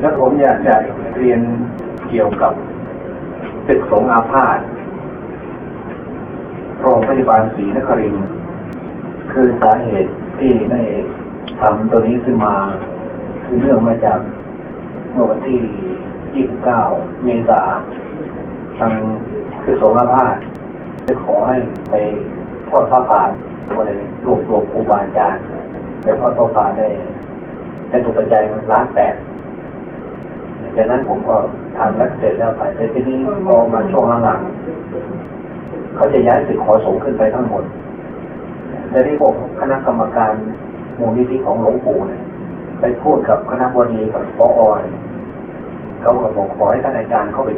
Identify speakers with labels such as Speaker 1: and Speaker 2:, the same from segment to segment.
Speaker 1: แล้วผมอยากจะเรียนเกี่ยวกับตึกสงอาพาธโรงพยาบาลศรีนครินคือสาเหตุที่ได้ทำตัวนี้ขึ้นมา คือเรื่องมาจากเมื่อวันที่ 29 เมษาทางคือสงอาพาธจะขอให้ไปทอดผ้าป่าก็เลยรวบรวมครูบาอาจารย์ไปทอดผ้าป่าได้ได้ถูกปัจจัยล้านแปด จากนั้นผมก็ทำแล้วเสร็จแล้วไปแต่ทีนี้พอมาช่วงหลังๆเขาจะย้ายตึกขอสงฆ์ขึ้นไปทั้งหมดแต่ที่ผมคณะกรรมการมูลนิธิของหลวงปู่เนี่ยไปพูดกับคณะบดีกับปอเนี่ยเขาก็บอกขอให้ท่านอาจารย์เข้าไป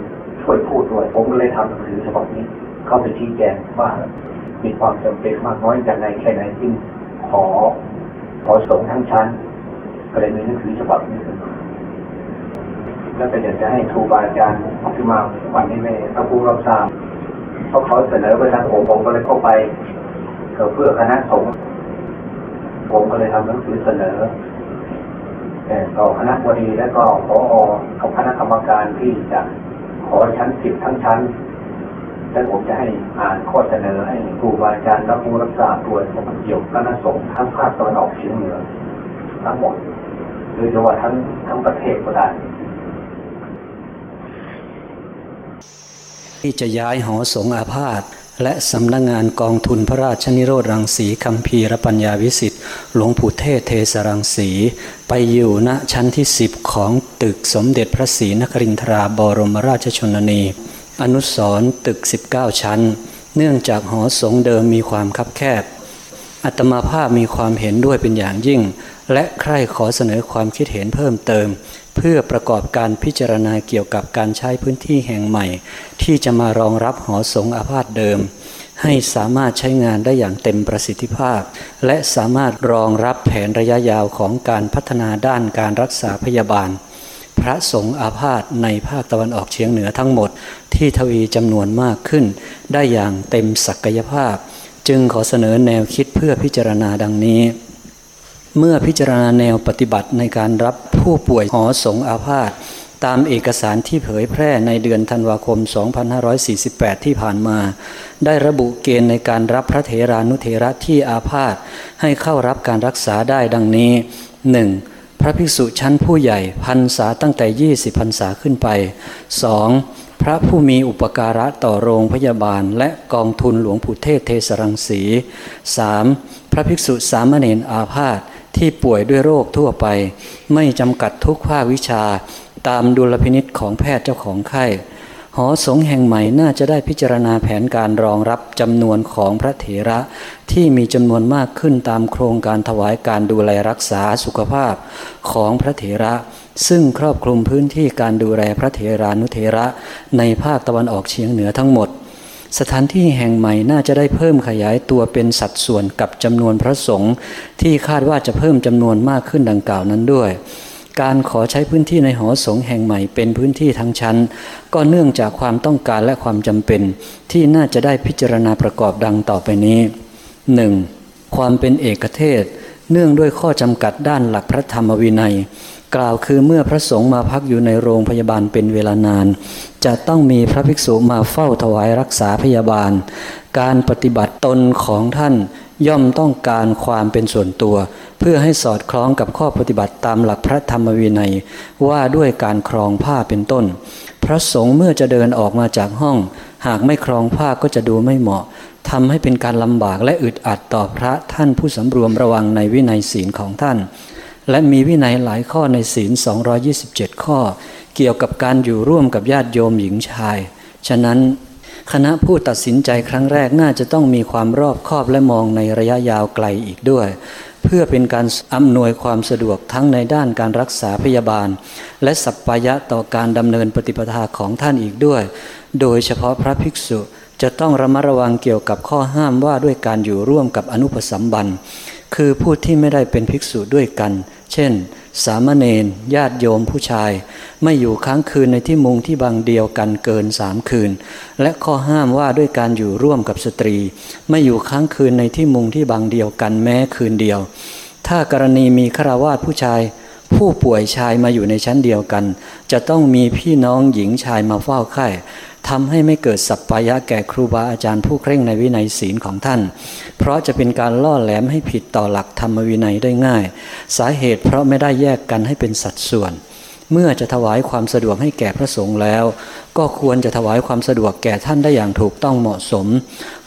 Speaker 1: ช่วยพูดด้วย ผมก็เลยทำหนังสือฉบับนี้ เข้าไปชี้แจงว่ามีความจำเป็นมากน้อยอย่างไรแค่ไหนจึงขอขอสงฆ์ทั้งชั้นก็เลยมีหนังสือฉบับนี้ขึ้นมา แล้วก็อยากจะให้ครูบาอาจารย์ที่มาวันนี้ไม่ต้องผู้รับทราบเพราะเขาเสนอไปทางผมผมก็เลยเข้าไปเพื่อคณะสงฆ์ผมก็เลยทำหนังสือเสนอแต่ต่อคณะบดีและก็พอกับคณะกรรมการที่จะขอชั้นสิบทั้งชั้นและผมจะให้อ่านข้อเสนอให้ครูบาอาจารย์และผู้รับทราบตัวเกี่ยวกับคณะสงฆ์ทั้งภาคตะวันออกเฉียงเหนือทั้งหมดหรือจะว่าทั้งทั้งประเทศก็ได้
Speaker 2: ที่จะย้ายหอสงอาพาธและสำนักงงานกองทุนพระราชนิโรธรังสีคัมภีรปัญญาวิสิทธิ์หลวงปู่เทศเทสรังสี ไปอยู่ณชั้นที่สิบของตึกสมเด็จพระศรีนครินทราบรมราชชนนี อนุสรตึก 19 ชั้น เนื่องจากหอสงเดิมมีความคับแคบ อัตมาภาพมีความเห็นด้วยเป็นอย่างยิ่ง และใคร่ขอเสนอความคิดเห็นเพิ่มเติม เพื่อประกอบการพิจารณาเกี่ยวกับการใช้พื้นที่แห่งใหม่ ที่จะมารองรับหอสงอาพาธเดิม ให้สามารถใช้งานได้อย่างเต็มประสิทธิภาพ และสามารถรองรับแผนระยะยาวของการพัฒนาด้านการรักษาพยาบาล พระสงฆ์อาพาธในภาคตะวันออกเฉียงเหนือทั้งหมด ที่ทวีจำนวนมากขึ้น ได้อย่างเต็มศักยภาพ จึงขอเสนอแนวคิดเพื่อพิจารณาดังนี้ เมื่อพิจารณาแนวปฏิบัติในการรับผู้ป่วยหอสงอาพาธตามเอกสารที่เผยแพร่ในเดือนธันวาคม 2548 ที่ผ่านมา ได้ระบุเกณฑ์ในการรับพระเถรานุเถระที่อาพาธให้เข้ารับการรักษาได้ดังนี้ 1. พระภิกษุชั้นผู้ใหญ่พรรษาตั้งแต่ 20พรรษาขึ้นไป 2. พระผู้มีอุปการะต่อโรงพยาบาล และกองทุนหลวงปู่เทศเทสรังสี 3. พระภิกษุสามเณรอาพาธ ที่ป่วยด้วยโรคทั่วไป ไม่จำกัดทุกภาควิชา ตามดุลพินิษของแพทย์เจ้าของไข้หอสงแห่งใหม่น่าจะได้พิจารณาแผนการรองรับจำนวนของพระเถระที่มีจำนวนมากขึ้นตามโครงการถวายการดูแลรักษาสุขภาพของพระเถระ ซึ่งครอบคลุมพื้นที่การดูแลพระเถรานุเถระในภาคตะวันออกเฉียงเหนือทั้งหมด สถานที่แห่งใหม่น่าจะได้เพิ่มขยายตัวเป็นสัดส่วนกับจำนวนพระสงฆ์ที่คาดว่าจะเพิ่มจำนวนมากขึ้นดังกล่าวนั้นด้วย การขอใช้พื้นที่ในหอสงฆ์แห่งใหม่เป็นพื้นที่ทั้งชั้น ก็เนื่องจากความต้องการและความจำเป็น ที่น่าจะได้พิจารณาประกอบดังต่อไปนี้ 1. ความเป็นเอกเทศ เนื่องด้วยข้อจำกัดด้านหลักพระธรรมวินัย กล่าวคือเมื่อพระสงฆ์มาพักอยู่ในโรงพยาบาลเป็นเวลานาน จะต้องมีพระภิกษุมาเฝ้าถวายรักษาพยาบาล การปฏิบัติตนของท่านย่อมต้องการความเป็นส่วนตัว เพื่อให้สอดคล้องกับข้อปฏิบัติตามหลักพระธรรมวินัย ว่าด้วยการครองผ้าเป็นต้น พระสงฆ์เมื่อจะเดินออกมาจากห้อง หากไม่ครองผ้าก็จะดูไม่เหมาะทำให้เป็นการลำบากและอึดอัดต่อพระท่านผู้สำรวมระวังในวินัยศีลของท่าน และมีวินัยหลายข้อในศีล 227 ข้อ เกี่ยวกับการอยู่ร่วมกับญาติโยมหญิงชาย ฉะนั้นคณะผู้ตัดสินใจครั้งแรกน่าจะต้องมีความรอบคอบและมองในระยะยาวไกลอีกด้วย เพื่อเป็นการอำนวยความสะดวกทั้งในด้านการรักษาพยาบาล และสัปปายะต่อการดำเนินปฏิปทาของท่านอีกด้วย โดยเฉพาะพระภิกษุจะต้องระมัดระวังเกี่ยวกับข้อห้ามว่าด้วยการอยู่ร่วมกับอนุปสัมบันคือผู้ที่ไม่ได้เป็นภิกษุด้วยกัน เช่น สามเณรญาติโยมผู้ชาย ไม่อยู่ค้างคืนในที่มุงที่บางเดียวกันเกินสามคืน และข้อห้ามว่าด้วยการอยู่ร่วมกับสตรี ไม่อยู่ค้างคืนในที่มุงที่บางเดียวกันแม้คืนเดียว ถ้ากรณีมีฆราวาสผู้ชาย ผู้ป่วยชายมาอยู่ในชั้นเดียวกัน จะต้องมีพี่น้องหญิงชายมาเฝ้าไข้ทำให้ไม่เกิดสัพพายะแก่ครูบาอาจารย์ผู้เคร่งในวินัยศีลของท่าน เพราะจะเป็นการล่อแหลมให้ผิดต่อหลักธรรมวินัยได้ง่าย สาเหตุเพราะไม่ได้แยกกันให้เป็นสัดส่วน เมื่อจะถวายความสะดวกให้แก่พระสงฆ์แล้ว ก็ควรจะถวายความสะดวกแก่ท่านได้อย่างถูกต้องเหมาะสม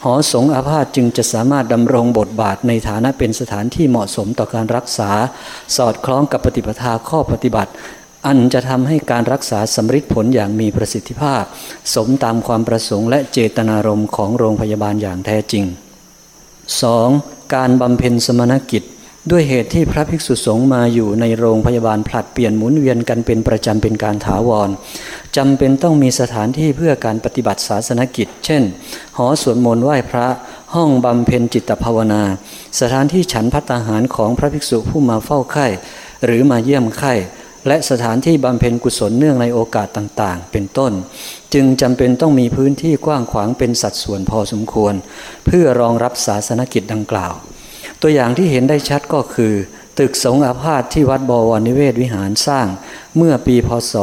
Speaker 2: หอสงฆ์อาพาธจึงจะสามารถดำรงบทบาทในฐานะเป็นสถานที่เหมาะสมต่อการรักษา สอดคล้องกับปฏิปทาข้อปฏิบัติ อันจะทำให้การรักษาสำฤทธิผลอย่างมีประสิทธิภาพ สมตามความประสงค์และเจตนารมณ์ของโรงพยาบาลอย่างแท้จริง 2. การบำเพ็ญสมณกิจ ด้วยเหตุที่พระภิกษุสงฆ์มาอยู่ในโรงพยาบาลผลัดเปลี่ยนหมุนเวียนกันเป็นประจำเป็นการถาวรจำเป็นต้องมีสถานที่เพื่อการปฏิบัติศาสนกิจ เช่น หอสวดมนต์ไหว้พระห้องบำเพ็ญจิตภาวนา สถานที่ฉันพัตตาหารของพระภิกษุผู้มาเฝ้าไข้ หรือมาเยี่ยมไข้และสถานที่บำเพ็ญกุศลเนื่องในโอกาสต่าง ๆ เป็นต้น จึงจำเป็นต้องมีพื้นที่กว้างขวางเป็นสัดส่วนพอสมควร เพื่อรองรับศาสนกิจดังกล่าว ตัวอย่างที่เห็นได้ชัดก็คือ ตึกสงอาพาธที่วัดบวรนิเวศวิหารสร้าง เมื่อปีพศ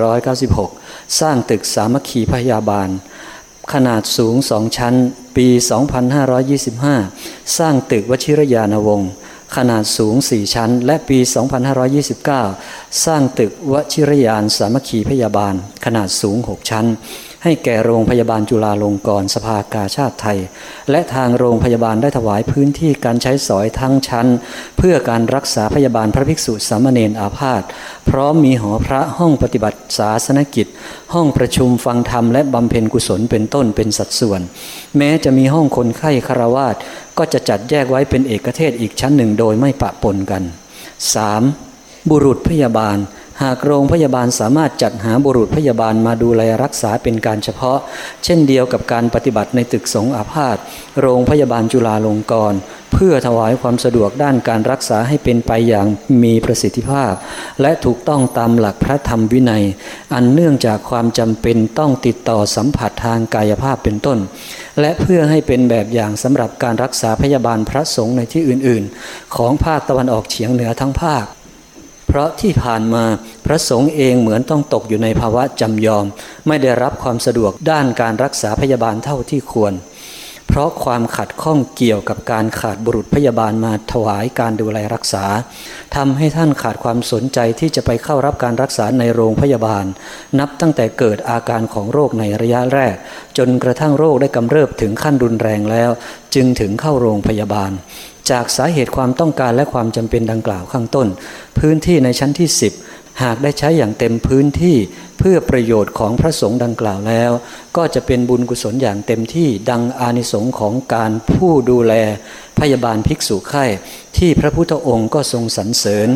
Speaker 2: 2496 สร้างตึกสามัคคีพยาบาล ขนาดสูงสองชั้น ปี 2525 สร้างตึกวชิรยานวงศ์ขนาดสูง 4 ชั้น และปี 2529 สร้างตึกวชิรยานสามัคคีพยาบาล ขนาดสูง 6 ชั้น ให้แก่โรงพยาบาลจุฬาลงกรณ์สภากาชาติไทย และทางโรงพยาบาลได้ถวายพื้นที่การใช้สอยทั้งชั้น เพื่อการรักษาพยาบาลพระภิกษุสามเณรอาพาธพร้อมมีหอพระห้องปฏิบัติศาสนกิจ ห้องประชุมฟังธรรมและบำเพ็ญกุศลเป็นต้นเป็นสัดส่วน แม้จะมีห้องคนไข้คารวาสก็จะจัดแยกไว้เป็นเอกเทศอีกชั้นหนึ่งโดยไม่ปะปนกัน 3. บุรุษพยาบาล หากโรงพยาบาลสามารถจัดหาบุรุษพยาบาลมาดูแลรักษาเป็นการเฉพาะ เช่นเดียวกับการปฏิบัติในตึกสงอาพาธโรงพยาบาลจุฬาลงกรณ์เพื่อถวายความสะดวกด้านการรักษาให้เป็นไปอย่างมีประสิทธิภาพ และถูกต้องตามหลักพระธรรมวินัย อันเนื่องจากความจำเป็นต้องติดต่อสัมผัสทางกายภาพเป็นต้น และเพื่อให้เป็นแบบอย่างสำหรับการรักษาพยาบาลพระสงฆ์ในที่อื่น ๆ ของภาคตะวันออกเฉียงเหนือทั้งภาค เพราะที่ผ่านมาพระสงฆ์เองเหมือนต้องตกอยู่ในภาวะจำยอม ไม่ได้รับความสะดวกด้านการรักษาพยาบาลเท่าที่ควร เพราะความขัดข้องเกี่ยวกับการขาดบุรุษพยาบาลมาถวายการดูแลรักษาทำให้ท่านขาดความสนใจที่จะไปเข้ารับการรักษาในโรงพยาบาล นับตั้งแต่เกิดอาการของโรคในระยะแรก จนกระทั่งโรคได้กำเริบถึงขั้นรุนแรงแล้ว จึงถึงเข้าโรงพยาบาล จากสาเหตุความต้องการและความจำเป็นดังกล่าวข้างต้น พื้นที่ในชั้นที่ 10 หากได้ใช้อย่างเต็มพื้นที่เพื่อประโยชน์ของพระสงฆ์ดังกล่าวแล้ว ก็จะเป็นบุญกุศลอย่างเต็มที่ดังอานิสงส์ของการผู้ดูแลพยาบาลภิกษุไข้ ที่พระพุทธองค์ก็ทรงสรรเสริญ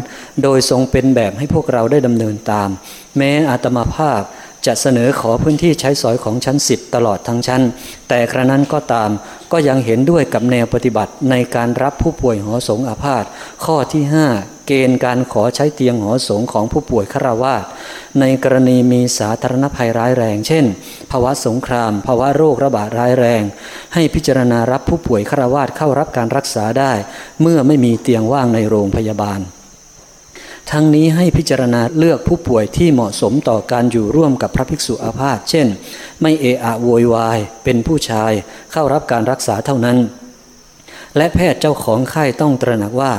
Speaker 2: โดยทรงเป็นแบบให้พวกเราได้ดำเนินตาม แม้อาตมาภาพจะเสนอขอพื้นที่ใช้สอยของชั้นสิบตลอดทั้งชั้น แต่ครั้นั้นก็ตามก็ยังเห็นด้วยกับแนวปฏิบัติในการรับผู้ป่วยหอสงอาพาธข้อที่ 5 เกณฑ์การขอใช้เตียงหอสงของผู้ป่วยคราวาสในกรณีมีสาธารณภัยร้ายแรง เช่น ภาวะสงคราม ภาวะโรคระบาดร้ายแรง ให้พิจารณารับผู้ป่วยคราวาสเข้ารับการรักษาได้ เมื่อไม่มีเตียงว่างในโรงพยาบาล ทั้งนี้ให้พิจารณาเลือกผู้ป่วยที่เหมาะสมต่อการอยู่ร่วมกับพระภิกษุอาพาธเช่น ไม่เอะอะโวยวาย เป็นผู้ชายเข้ารับการรักษาเท่านั้นและแพทย์เจ้าของไข้ต้องตระหนักว่า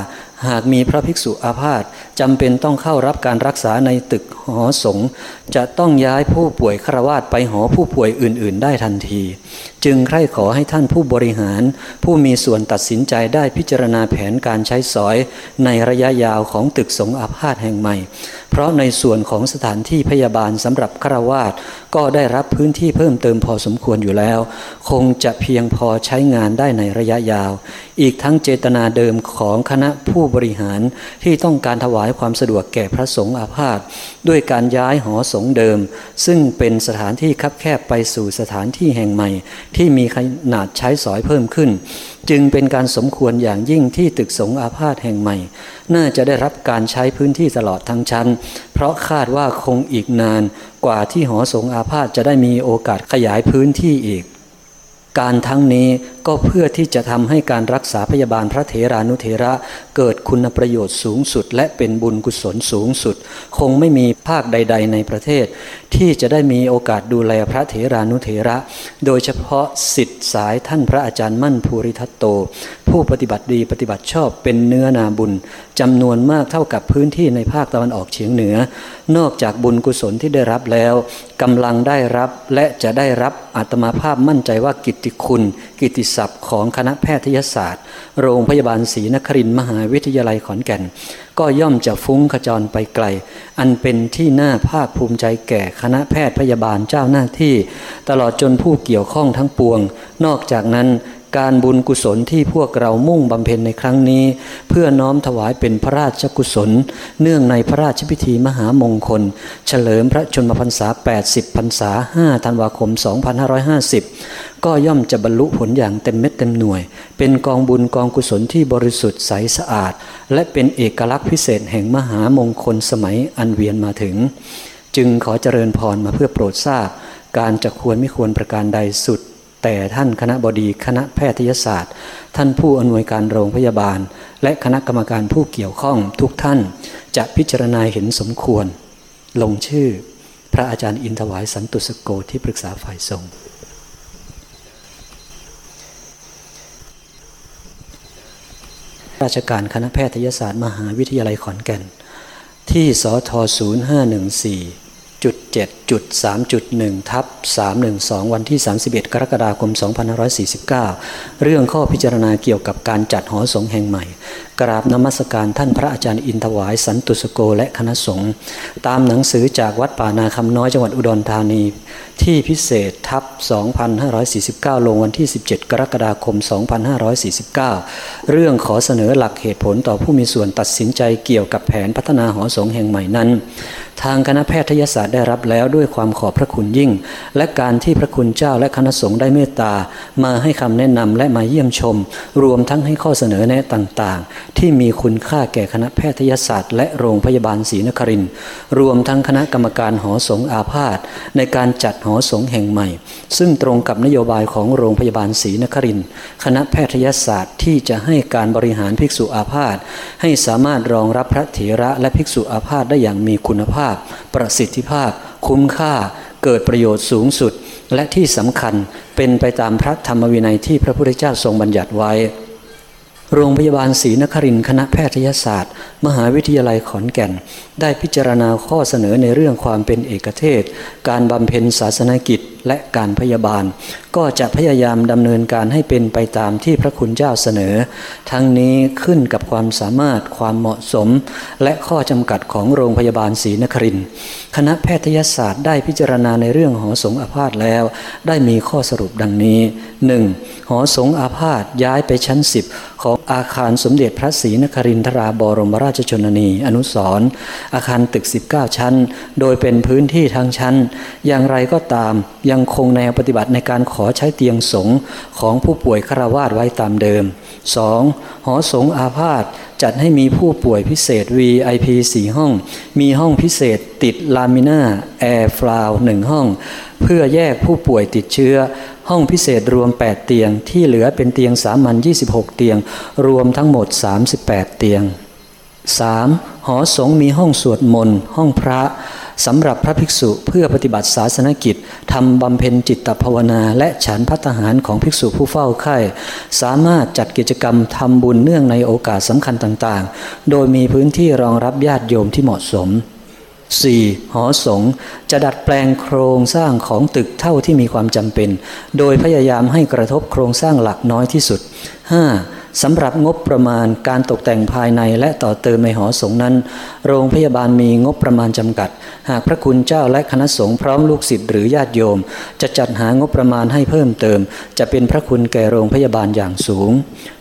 Speaker 2: หากมีพระภิกษุอาพาธจำเป็นต้องเข้ารับการรักษาในตึกหอสงฆ์จะต้องย้ายผู้ป่วยครวาสไปหอผู้ป่วยอื่น ๆ ได้ทันที จึงใคร่ขอให้ท่านผู้บริหาร ผู้มีส่วนตัดสินใจได้พิจารณาแผนการใช้สอย ในระยะยาวของตึกสงอาพาธแห่งใหม่ เพราะในส่วนของสถานที่พยาบาลสำหรับครวาสก็ได้รับพื้นที่เพิ่มเติมพอสมควรอยู่แล้ว คงจะเพียงพอใช้งานได้ในระยะยาว อีกทั้งเจตนาเดิมของคณะผู้บริหารที่ต้องการถวายความสะดวกแก่พระสงฆ์อาพาธด้วยการย้ายหอสงฆ์เดิม ซึ่งเป็นสถานที่คับแคบไปสู่สถานที่แห่งใหม่ ที่มีขนาดใช้สอยเพิ่มขึ้น จึงเป็นการสมควรอย่างยิ่งที่ตึกสงฆ์อาพาธแห่งใหม่ น่าจะได้รับการใช้พื้นที่ตลอดทั้งชั้น เพราะคาดว่าคงอีกนาน กว่าที่หอสงฆ์อาพาธจะได้มีโอกาสขยายพื้นที่อีก การทั้งนี้ก็เพื่อที่จะทำให้การรักษาพยาบาลพระเถรานุเถระ เกิดคุณประโยชน์สูงสุด และเป็นบุญกุศลสูงสุด คงไม่มีภาคใด ๆ ในประเทศ ที่จะได้มีโอกาสดูแลพระเถรานุเถระ โดยเฉพาะสิทธิสายท่านพระอาจารย์มั่นภูริทัตโต ผู้ปฏิบัติดีปฏิบัติชอบเป็นเนื้อนาบุญจำนวนมากเท่ากับพื้นที่ในภาคตะวันออกเฉียงเหนือ นอกจากบุญกุศลที่ได้รับแล้วกำลังได้รับและจะได้รับอาตมาภาพมั่นใจว่ากิตติคุณ กิตติศัพท์ของคณะแพทยศาสตร์ โรงพยาบาลศรีนครินมหาวิทยาลัยขอนแก่น ก็ย่อมจะฟุ้งขจรไปไกล อันเป็นที่น่าภาคภูมิใจแก่คณะแพทย์พยาบาลเจ้าหน้าที่ ตลอดจนผู้เกี่ยวข้องทั้งปวง นอกจากนั้น การบุญกุศลที่พวกเรามุ่งบำเพ็ญในครั้งนี้ เพื่อน้อมถวายเป็นพระราชกุศล เนื่องในพระราชพิธีมหามงคล เฉลิมพระชนมพรรษา 80พรรษา 5 ธันวาคม 2550 ก็ย่อมจะบรรลุผลอย่างเต็มเม็ดเต็มหน่วย เป็นกองบุญกองกุศลที่บริสุทธิ์ใสสะอาด และเป็นเอกลักษณ์พิเศษแห่งมหามงคลสมัยอันเวียนมาถึง จึงขอเจริญพรมาเพื่อโปรดทราบ การจะควรไม่ควรประการใดสุด แต่ท่านคณะบดีคณะแพทยศาสตร์ ท่านผู้อำนวยการโรงพยาบาล และคณะกรรมการผู้เกี่ยวข้องทุกท่านจะพิจารณาเห็นสมควร ลงชื่อพระอาจารย์อินทวายสันตุสโกที่ปรึกษาฝ่ายทรงราชการคณะแพทยศาสตร์มหาวิทยาลัยขอนแก่น ที่สท0514 จุดเจ็ดจุดสามจุดหนึ่งทับสามหนึ่งสองวันที่สามสิบเอ็ดกรกฎาคมสองพันห้าร้อยสี่สิบเก้าเรื่องข้อพิจารณาเกี่ยวกับการจัดหอสงฆ์แห่งใหม่กราบนมัสการท่านพระอาจารย์อินทวายสันตุสโกและคณะสงฆ์ตามหนังสือจากวัดป่านาคำน้อยจังหวัดอุดรธานี ที่พิเศษทับ 2549 ลงวันที่ 17 กรกฎาคม 2549 เรื่องขอเสนอหลักเหตุผลต่อผู้มีส่วนตัดสินใจเกี่ยวกับแผนพัฒนาหอสงฆ์แห่งใหม่นั้น ทางคณะแพทยศาสตร์ได้รับแล้วด้วยความขอบพระคุณยิ่ง และการที่พระคุณเจ้าและคณะสงฆ์ได้เมตตา มาให้คำแนะนำและมาเยี่ยมชม รวมทั้งให้ข้อเสนอแนะต่างๆที่มีคุณค่าแก่คณะแพทยศาสตร์ และโรงพยาบาลศรีนครินทร์รวมทั้งคณะกรรมการหอสงอาพาธในการจัดหอสงแห่งใหม่ ซึ่งตรงกับนโยบายของโรงพยาบาลศรีนครินทร์คณะแพทยศาสตร์ที่จะให้การบริหารภิกษุอาพาธให้สามารถรองรับพระเถระและภิกษุอาพาธได้อย่างมีคุณภาพ ประสิทธิภาพ คุ้มค่า เกิดประโยชน์สูงสุด และที่สำคัญเป็นไปตามพระธรรมวินัยที่พระพุทธเจ้าทรงบัญญัติไว้ โรงพยาบาลศรีนครินคณะแพทยศาสตร์ มหาวิทยาลัยขอนแก่น ได้พิจารณาข้อเสนอในเรื่องความเป็นเอกเทศ การบำเพ็ญศาสนกิจและการพยาบาล ก็จะพยายามดำเนินการให้เป็นไปตามที่พระคุณเจ้าเสนอ ทั้งนี้ขึ้นกับความสามารถความเหมาะสม และข้อจำกัดของโรงพยาบาลศรีนครินคณะแพทยศาสตร์ได้พิจารณาในเรื่องหอสงอาพาธแล้ว ได้มีข้อสรุปดังนี้ 1. หอสงอาพาธย้ายไปชั้นสิบของอาคารสมเด็จพระศรีนครินทราบรมราชชนนี อนุสรอาคารตึก 19 ชั้น โดยเป็นพื้นที่ทั้งชั้น อย่างไรก็ตามยังคงแนวปฏิบัติในการขอใช้เตียงสงฆ์ของผู้ป่วยฆราวาสไว้ตามเดิม 2. หอสงฆ์อาพาธจัดให้มีผู้ป่วยพิเศษ VIP 4 ห้อง มีห้องพิเศษติด laminar airflow หนึ่งห้อง เพื่อแยกผู้ป่วยติดเชื้อ ห้องพิเศษรวม 8 เตียง ที่เหลือเป็นเตียงสามัญ26 เตียง รวมทั้งหมด 38 เตียง 3. หอสงมีห้องสวดมนต์ ห้องพระสำหรับพระภิกษุเพื่อปฏิบัติศาสนกิจทำบำเพ็ญจิตภาวนา และฉันพัฒหารของภิกษุผู้เฝ้าไข้ สามารถจัดกิจกรรมทำบุญเนื่องในโอกาสสำคัญต่างๆ โดยมีพื้นที่รองรับญาติโยมที่เหมาะสม 4. หอสงจะดัดแปลงโครงสร้างของตึกเท่าที่มีความจำเป็น โดยพยายามให้กระทบโครงสร้างหลักน้อยที่สุด 5. สำหรับงบประมาณการตกแต่งภายในและต่อเติมในหอสงนั้น โรงพยาบาลมีงบประมาณจำกัด หากพระคุณเจ้าและคณะสงฆ์พร้อมลูกศิษย์หรือญาติโยม จะจัดหางบประมาณให้เพิ่มเติม จะเป็นพระคุณแก่โรงพยาบาลอย่างสูง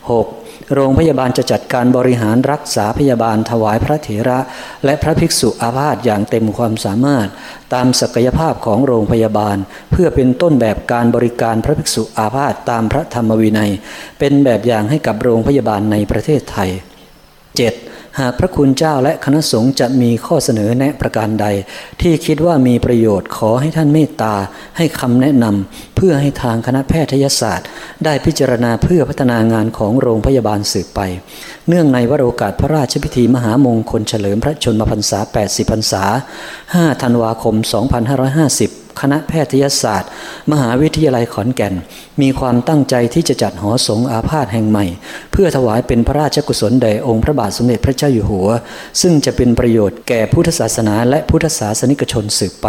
Speaker 2: 6. โรงพยาบาลจะจัดการบริหารรักษาพยาบาลถวายพระเถระ และพระภิกษุอาพาธอย่างเต็มความสามารถ ตามศักยภาพของโรงพยาบาล เพื่อเป็นต้นแบบการบริการพระภิกษุอาพาธตามพระธรรมวินัย เป็นแบบอย่างให้กับโรงพยาบาลในประเทศไทย 7. หากพระคุณเจ้าและคณะสงฆ์จะมีข้อเสนอแนะประการใด ที่คิดว่ามีประโยชน์ขอให้ท่านเมตตาให้คำแนะนำเพื่อให้ทางคณะแพทยศาสตร์ ได้พิจารณาเพื่อพัฒนางานของโรงพยาบาลสืบไป เนื่องในวโรกาสพระราชพิธีมหามงคลเฉลิมพระชนมพรรษา 80 พรรษา 5 ธันวาคม 2550 คณะแพทยศาสตร์ มหาวิทยาลัยขอนแก่น มีความตั้งใจที่จะจัดหอสงอาพาธแห่งใหม่ เพื่อถวายเป็นพระราชกุศลแด่องค์พระบาทสมเด็จพระเจ้าอยู่หัว ซึ่งจะเป็นประโยชน์แก่พุทธศาสนาและพุทธศาสนิกชนสืบไป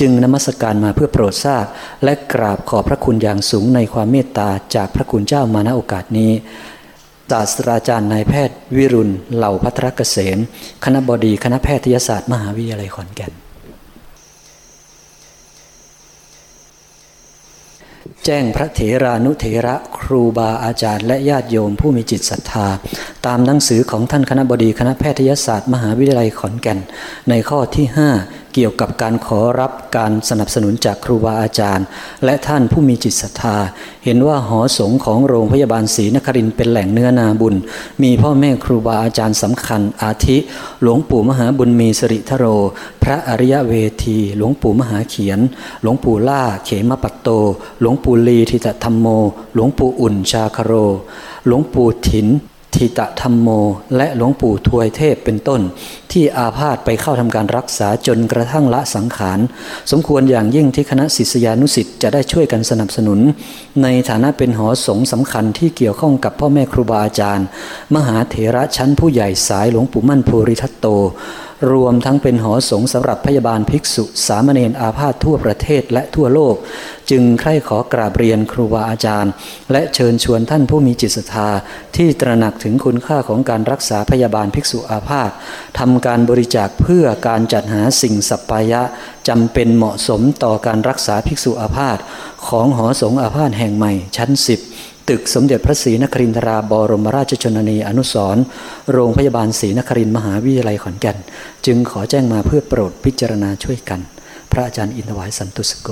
Speaker 2: จึงนมัสการมาเพื่อโปรดทราบ และกราบขอบพระคุณอย่างสูงในความเมตตาจากพระคุณเจ้ามาณโอกาสนี้ศาสตราจารย์นายแพทย์วิรุณ เหล่าพัทรเกษม คณะบดีคณะแพทยศาสตร์มหาวิทยาลัยขอนแก่น แจ้งพระเถรานุเถระครูบาอาจารย์และญาติโยมผู้มีจิตศรัทธา ตามหนังสือของท่านคณะบดีคณะแพทยศาสตร์ มหาวิทยาลัยขอนแก่น ในข้อที่ 5 เกี่ยวกับการขอรับการสนับสนุนจากครูบาอาจารย์ และท่านผู้มีจิตศรัทธา เห็นว่าหอสงฆ์ของโรงพยาบาลศรีนครินเป็นแหล่งเนื้อนาบุญ มีพ่อแม่ครูบาอาจารย์สำคัญ อาทิ หลวงปู่มหาบุญมีสริทโร พระอริยเวที หลวงปู่มหาเขียน หลวงปู่ล่าเขมปัตโต หลวงปู่ลีทิตธรรมโม หลวงปู่อุ่นชาคโร หลวงปู่ถิน ทิตธรรมโม และหลวงปู่ทวยเทพเป็นต้น ที่อาพาธไปเข้าทำการรักษาจนกระทั่งละสังขาร สมควรอย่างยิ่งที่คณะศิษยานุสิ์จะได้ช่วยกันสนับสนุน ในฐานะเป็นหอสงสำคัญที่เกี่ยวข้องกับพ่อแม่ครูบาอาจารย์ มหาเถระชั้นผู้ใหญ่สายหลวงปู่มั่นภูริทัตโต รวมทั้งเป็นหอสงสำหรับพยาบาลภิกษุ สามเณรอาพาธทั่วประเทศและทั่วโลก จึงใคร่ขอกราบเรียนครูบาอาจารย์ และเชิญชวนท่านผู้มีจิตศรัทธา ที่ตระหนักถึงคุณค่าของการรักษาพยาบาลภิกษุอาพาธทำการบริจาคเพื่อการจัดหาสิ่งสัปปายะจำเป็นเหมาะสมต่อการรักษาภิกษุอาพาธของหอสงอาพาธแห่งใหม่ชั้นสิบ ตึกสมเด็จพระศรีนครินทราบรมราชชนนีอนุสรโรงพยาบาลศรีนครินมหาวิทยาลัยขอนแก่น จึงขอแจ้งมาเพื่อโปรดพิจารณาช่วยกัน พระอาจารย์อินทวายสันตุสโก